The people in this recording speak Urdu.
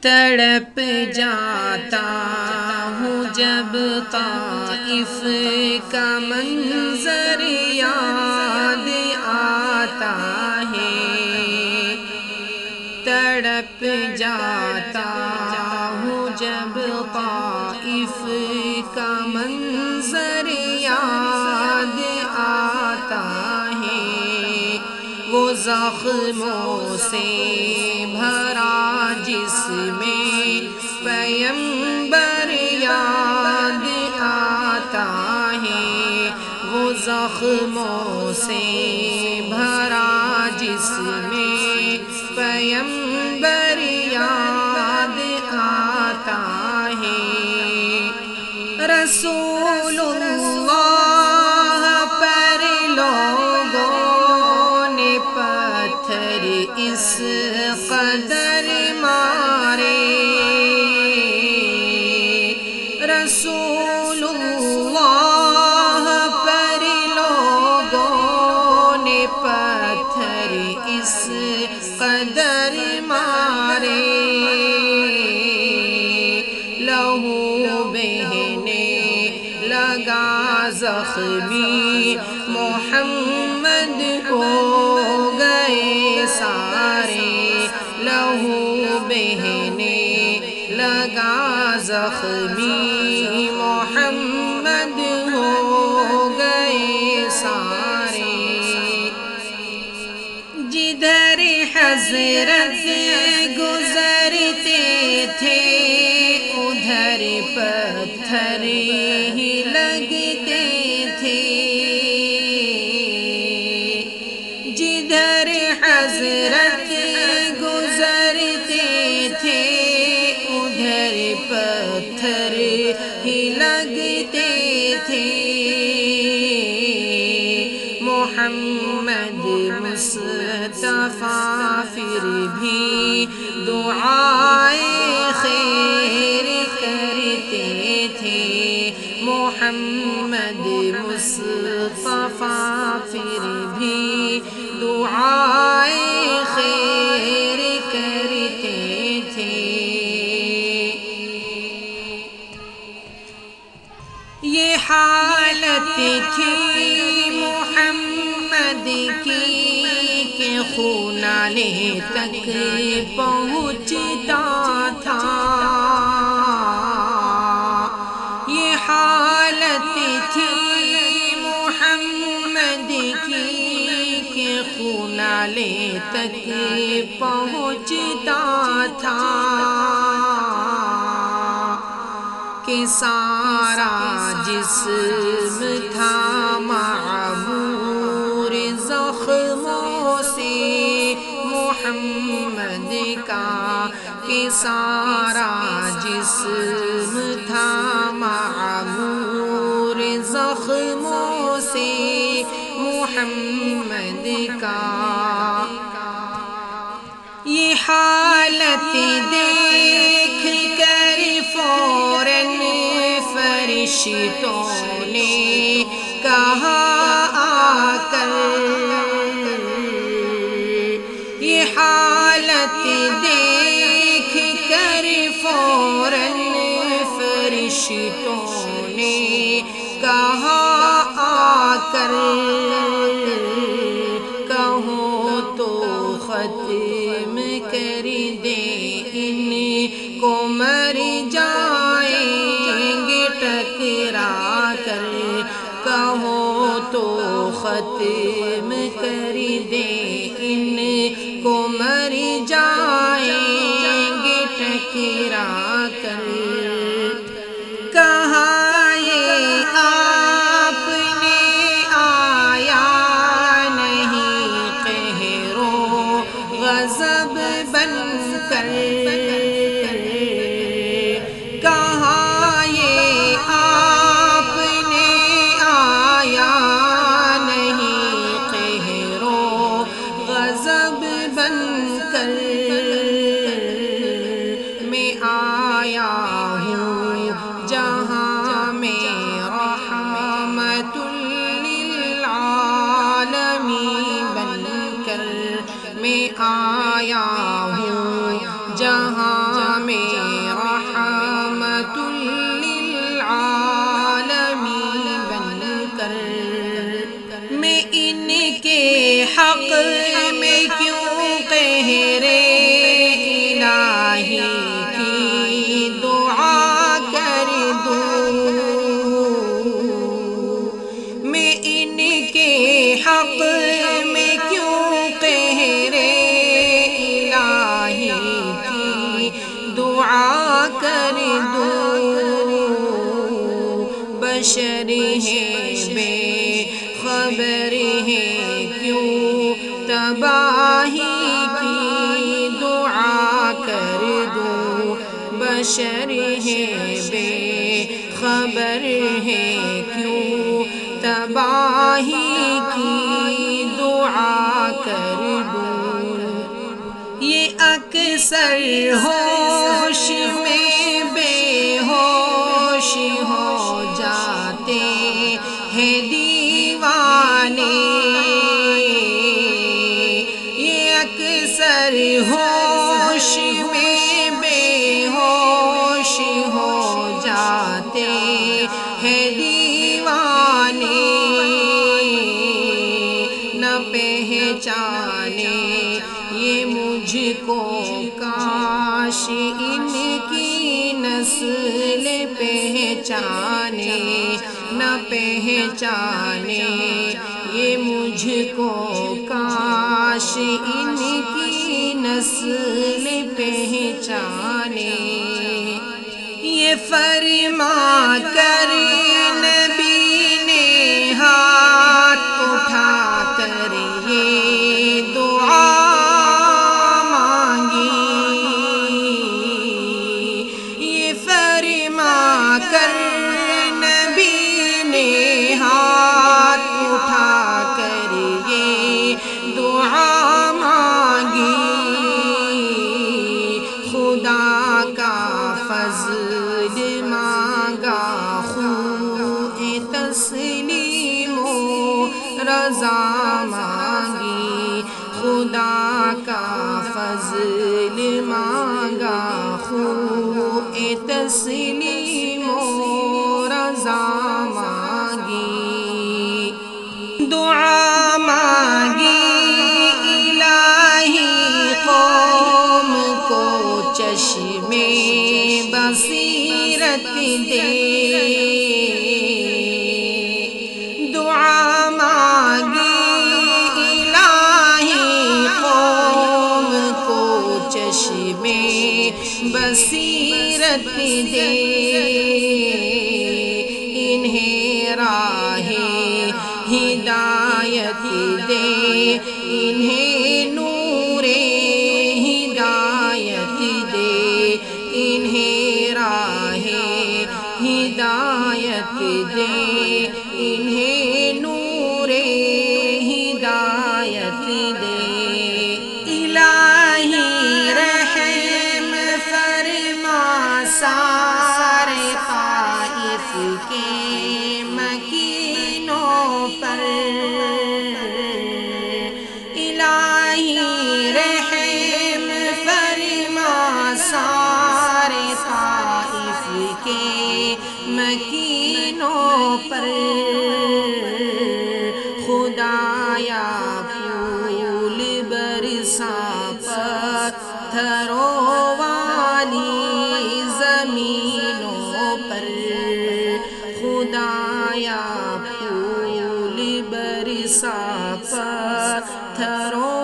تڑپ جاتا ہوں جب طائف کا منظر یاد آتا ہے۔ تڑپ جاتا ہوں جب طائف کا منظر یاد آتا ہے وہ زخموں سے بھرا جس میں پیمبر یاد آتا ہے۔ وہ زخموں سے بھرا جس میں پیمبر یاد آتا ہے۔ رسول اس قدر مارے؟ رسول اللہ پر لوگوں نے پتھر اس قدر مارے۔ لہو بہنے لگا زخمی لہو بہنے لگا زخمی محمد ہو گئے سارے۔ جدھر حضرت گزرتے تھے ادھر پتھر پتھر ہی لگتے تھے محمد مصطفیٰ پھر بھی دعائیں خیر کرتے تھے محمد مصطفیٰ پھر بھی دعائیں خیر تھی محمد کی کہ خونالے تک پہنچتا تھا۔ یہ حالت تھی محمد کی کہ خونالے تک پہنچتا تھا۔ کہ سارا جسم تھا معمور زخموں سے محمد کا کہ سارا جسم تھا معمور زخموں سے محمد کا یہ حالت دیکھ فرشتوں نے کہا آ کر یہ حالت دیکھ کر فوراً فرشتوں نے کہا آ کر کہو تو ختم کر دے ان کو مر جائیں گے ٹکرا۔ غضب بشر ہے، بے خبر ہے۔ کیوں تباہی کی دعا کر دوں بشر ہے، بے خبر ہے۔ کیوں تباہی کی دعا کر دوں یہ اکثر ہوش دیوانے یہ اکثر ہوش میں بے ہوش ہو جاتے ہیں دیوانے۔ نہ پہچانے یہ مجھ کو کاش ان کی نسل پہچانے۔ نہ پہچانے کو کاش ان کی نسل پہچانے۔ یہ فرما کر نبی نے ہاتھ اٹھا کر یہ دعا مانگی۔ یہ فرما کر رضا مانگی خدا کا فضل مانگا خو۔ تسلیم و رضا مانگی دعا مانگی۔ بصیرت دے۔ کے مکینوں پر الہی رحم فرما سارے طائف کے خدایا پھول برسا پتھروں